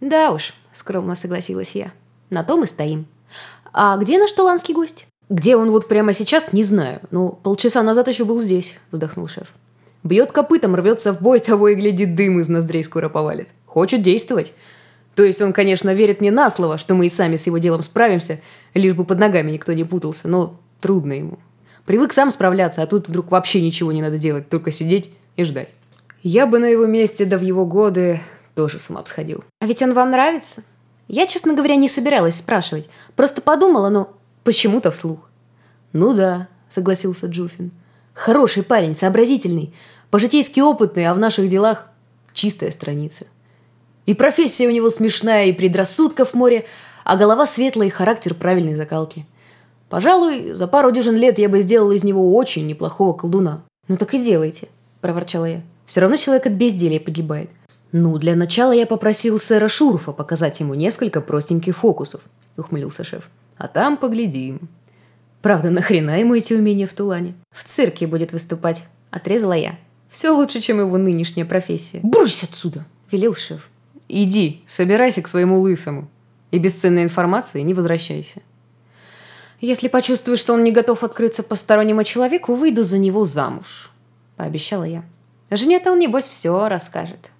Да уж, скромно согласилась я. На том и стоим. А где наш таланский гость? Где он вот прямо сейчас, не знаю. Но полчаса назад еще был здесь, вздохнул шеф. Бьет копытом, рвется в бой, того и глядит, дым из ноздрей скоро повалит. Хочет действовать. То есть он, конечно, верит мне на слово, что мы и сами с его делом справимся, лишь бы под ногами никто не путался, но трудно ему. Привык сам справляться, а тут вдруг вообще ничего не надо делать, только сидеть и ждать. Я бы на его месте, да в его годы, тоже с ума сходил. А ведь он вам нравится? Я, честно говоря, не собиралась спрашивать. Просто подумала, но почему-то вслух. Ну да, согласился Джуфин. Хороший парень, сообразительный, по-житейски опытный, а в наших делах чистая страница. И профессия у него смешная, и предрассудков море, а голова светлая и характер правильной закалки. Пожалуй, за пару дюжин лет я бы сделал из него очень неплохого колдуна. Ну так и делайте, проворчала я. Все равно человек от безделия погибает. Ну, для начала я попросил сэра Шурфа показать ему несколько простеньких фокусов, ухмылился шеф. А там поглядим. Правда, нахрена ему эти умения в Тулане? В цирке будет выступать, отрезала я. Все лучше, чем его нынешняя профессия. Брысь отсюда, велел шеф. Иди, собирайся к своему лысому. И без ценной информации не возвращайся. Если почувствую, что он не готов открыться постороннему человеку, выйду за него замуж, пообещала я. Жене-то он, небось, все расскажет.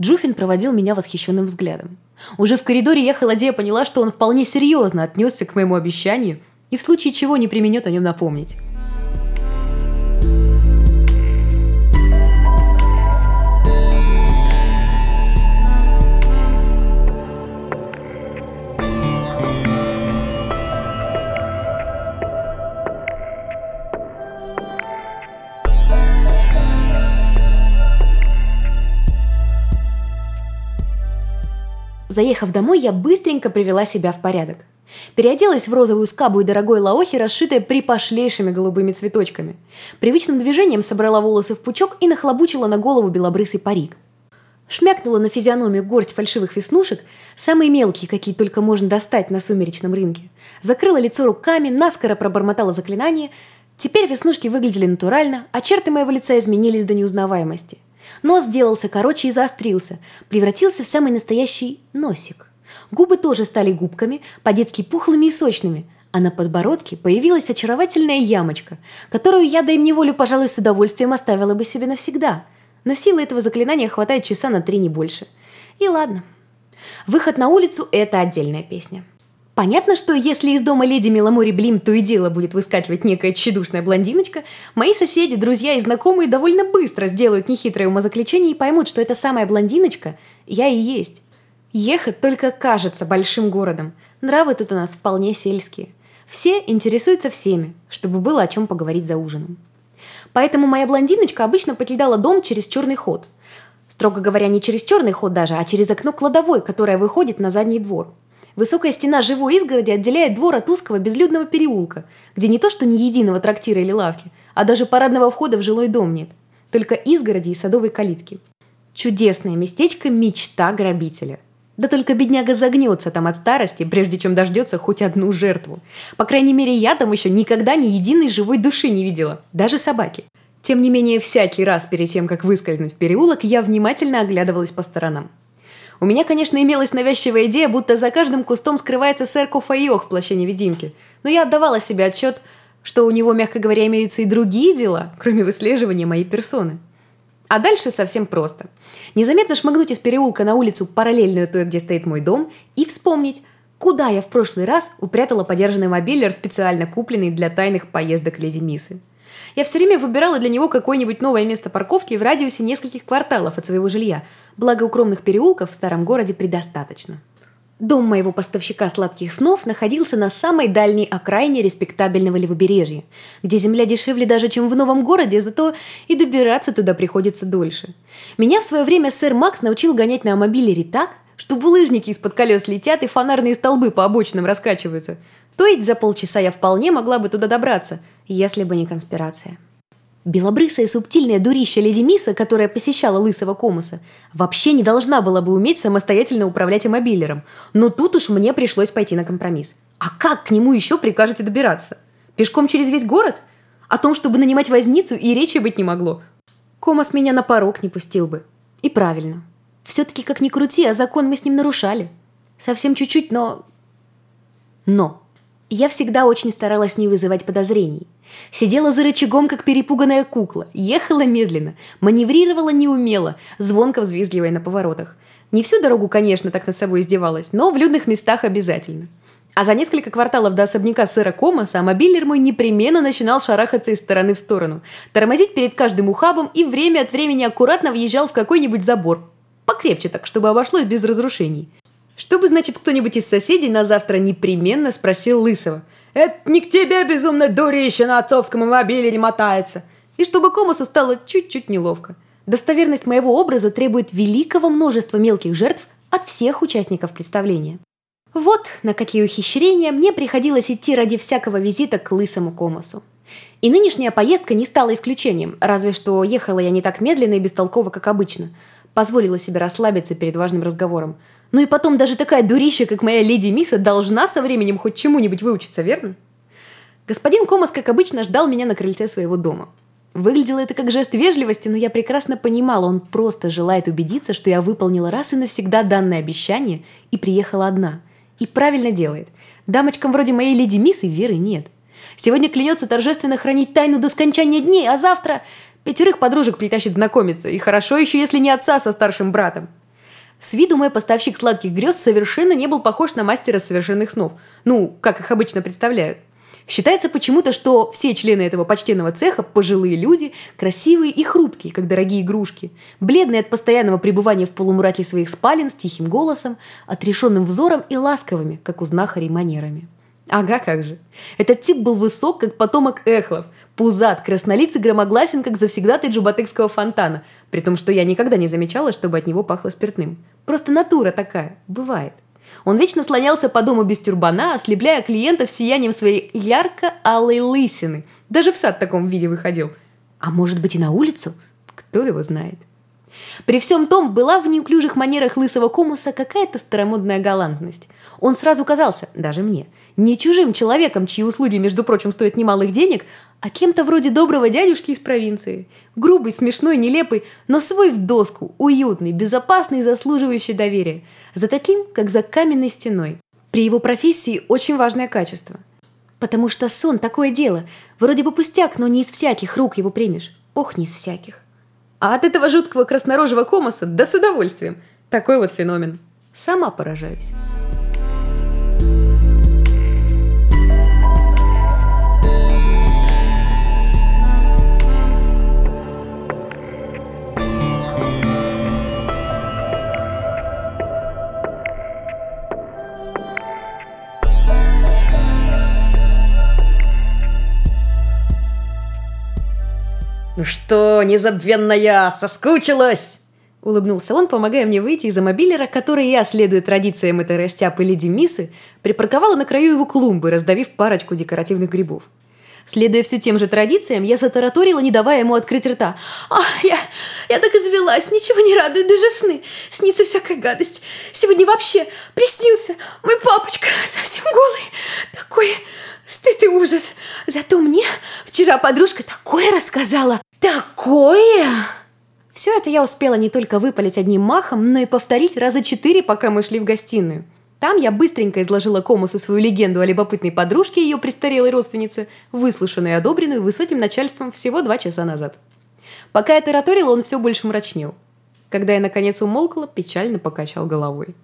Джуфин проводил меня восхищенным взглядом. Уже в коридоре я холодея поняла, что он вполне серьезно отнесся к моему обещанию и в случае чего не применет о нем напомнить. Заехав домой, я быстренько привела себя в порядок. Переоделась в розовую скабу и дорогой лаохи, расшитая припошлейшими голубыми цветочками. Привычным движением собрала волосы в пучок и нахлобучила на голову белобрысый парик. Шмякнула на физиономию горсть фальшивых веснушек, самые мелкие, какие только можно достать на сумеречном рынке. Закрыла лицо руками, наскоро пробормотала заклинание. Теперь веснушки выглядели натурально, а черты моего лица изменились до неузнаваемости. Нос сделался короче и заострился, превратился в самый настоящий носик. Губы тоже стали губками, по-детски пухлыми и сочными, а на подбородке появилась очаровательная ямочка, которую я, да им неволю, пожалуй, с удовольствием оставила бы себе навсегда. Но силы этого заклинания хватает часа на три, не больше. И ладно. Выход на улицу – это отдельная песня. Понятно, что если из дома леди Меломори Блим то и дело будет выскакивать некая тщедушная блондиночка, мои соседи, друзья и знакомые довольно быстро сделают нехитрое умозаключение и поймут, что эта самая блондиночка я и есть. Ехать только кажется большим городом. Нравы тут у нас вполне сельские. Все интересуются всеми, чтобы было о чем поговорить за ужином. Поэтому моя блондиночка обычно покидала дом через черный ход. Строго говоря, не через черный ход даже, а через окно кладовой, которое выходит на задний двор – Высокая стена живой изгороди отделяет двор от узкого безлюдного переулка, где не то что ни единого трактира или лавки, а даже парадного входа в жилой дом нет. Только изгороди и садовой калитки. Чудесное местечко – мечта грабителя. Да только бедняга загнется там от старости, прежде чем дождется хоть одну жертву. По крайней мере, я там еще никогда ни единой живой души не видела, даже собаки. Тем не менее, всякий раз перед тем, как выскользнуть в переулок, я внимательно оглядывалась по сторонам. У меня, конечно, имелась навязчивая идея, будто за каждым кустом скрывается сэр Кофайох в плаще невидимки. Но я отдавала себе отчет, что у него, мягко говоря, имеются и другие дела, кроме выслеживания моей персоны. А дальше совсем просто. Незаметно шмыгнуть из переулка на улицу, параллельную той, где стоит мой дом, и вспомнить, куда я в прошлый раз упрятала подержанный мобилер, специально купленный для тайных поездок леди Мисы. Я все время выбирала для него какое-нибудь новое место парковки в радиусе нескольких кварталов от своего жилья, благо укромных переулков в старом городе предостаточно. Дом моего поставщика сладких снов находился на самой дальней окраине респектабельного левобережья, где земля дешевле даже, чем в новом городе, зато и добираться туда приходится дольше. Меня в свое время сэр Макс научил гонять на мобилере так, что булыжники из-под колес летят и фонарные столбы по обочинам раскачиваются – то есть за полчаса я вполне могла бы туда добраться, если бы не конспирация. Белобрысая субтильная дурища леди Миса, которая посещала лысого комуса, вообще не должна была бы уметь самостоятельно управлять мобилером. Но тут уж мне пришлось пойти на компромисс. А как к нему еще прикажете добираться? Пешком через весь город? О том, чтобы нанимать возницу, и речи быть не могло. Комас меня на порог не пустил бы. И правильно. Все-таки, как ни крути, а закон мы с ним нарушали. Совсем чуть-чуть, но... Но. Я всегда очень старалась не вызывать подозрений. Сидела за рычагом, как перепуганная кукла, ехала медленно, маневрировала неумело, звонко взвизгивая на поворотах. Не всю дорогу, конечно, так над собой издевалась, но в людных местах обязательно. А за несколько кварталов до особняка сэра Комаса мобилер мой непременно начинал шарахаться из стороны в сторону, тормозить перед каждым ухабом и время от времени аккуратно въезжал в какой-нибудь забор. Покрепче так, чтобы обошлось без разрушений. Чтобы, значит, кто-нибудь из соседей на завтра непременно спросил Лысого. «Это не к тебе, безумно дурище, на отцовском мобиле не мотается!» И чтобы Комасу стало чуть-чуть неловко. Достоверность моего образа требует великого множества мелких жертв от всех участников представления. Вот на какие ухищрения мне приходилось идти ради всякого визита к лысому Комасу. И нынешняя поездка не стала исключением, разве что ехала я не так медленно и бестолково, как обычно. Позволила себе расслабиться перед важным разговором – ну и потом даже такая дурища, как моя леди Миса, должна со временем хоть чему-нибудь выучиться, верно? Господин Комас, как обычно, ждал меня на крыльце своего дома. Выглядело это как жест вежливости, но я прекрасно понимала, он просто желает убедиться, что я выполнила раз и навсегда данное обещание и приехала одна. И правильно делает. Дамочкам вроде моей леди Мисы веры нет. Сегодня клянется торжественно хранить тайну до скончания дней, а завтра пятерых подружек притащит знакомиться. И хорошо еще, если не отца со старшим братом. С виду мой поставщик сладких грез совершенно не был похож на мастера совершенных снов. Ну, как их обычно представляют. Считается почему-то, что все члены этого почтенного цеха – пожилые люди, красивые и хрупкие, как дорогие игрушки, бледные от постоянного пребывания в полумраке своих спален с тихим голосом, отрешенным взором и ласковыми, как у знахарей, манерами. Ага, как же. Этот тип был высок, как потомок эхлов, пузат, краснолицый, громогласен, как завсегдатый джубатыкского фонтана, при том, что я никогда не замечала, чтобы от него пахло спиртным. Просто натура такая, бывает. Он вечно слонялся по дому без тюрбана, ослепляя клиентов сиянием своей ярко-алой лысины. Даже в сад в таком виде выходил. А может быть и на улицу? Кто его знает. При всем том, была в неуклюжих манерах лысого комуса какая-то старомодная галантность. Он сразу казался, даже мне, не чужим человеком, чьи услуги, между прочим, стоят немалых денег, а кем-то вроде доброго дядюшки из провинции. Грубый, смешной, нелепый, но свой в доску, уютный, безопасный и заслуживающий доверия. За таким, как за каменной стеной. При его профессии очень важное качество. Потому что сон – такое дело. Вроде бы пустяк, но не из всяких рук его примешь. Ох, не из всяких. А от этого жуткого краснорожего комоса да с удовольствием. Такой вот феномен. Сама поражаюсь. Что, незабвенная, соскучилась?» Улыбнулся он, помогая мне выйти из-за мобилера, который я, следуя традициям этой растяпы леди Мисы, припарковала на краю его клумбы, раздавив парочку декоративных грибов. Следуя все тем же традициям, я затараторила, не давая ему открыть рта. «Ах, я, я так извелась, ничего не радует, даже сны. Снится всякая гадость. Сегодня вообще приснился мой папочка, совсем голый. Такой стыд и ужас. Зато мне вчера подружка такое рассказала. Такое! Все это я успела не только выпалить одним махом, но и повторить раза четыре, пока мы шли в гостиную. Там я быстренько изложила Комусу свою легенду о любопытной подружке и ее престарелой родственнице, выслушанную и одобренную высоким начальством всего два часа назад. Пока я тараторила, он все больше мрачнел. Когда я наконец умолкла, печально покачал головой.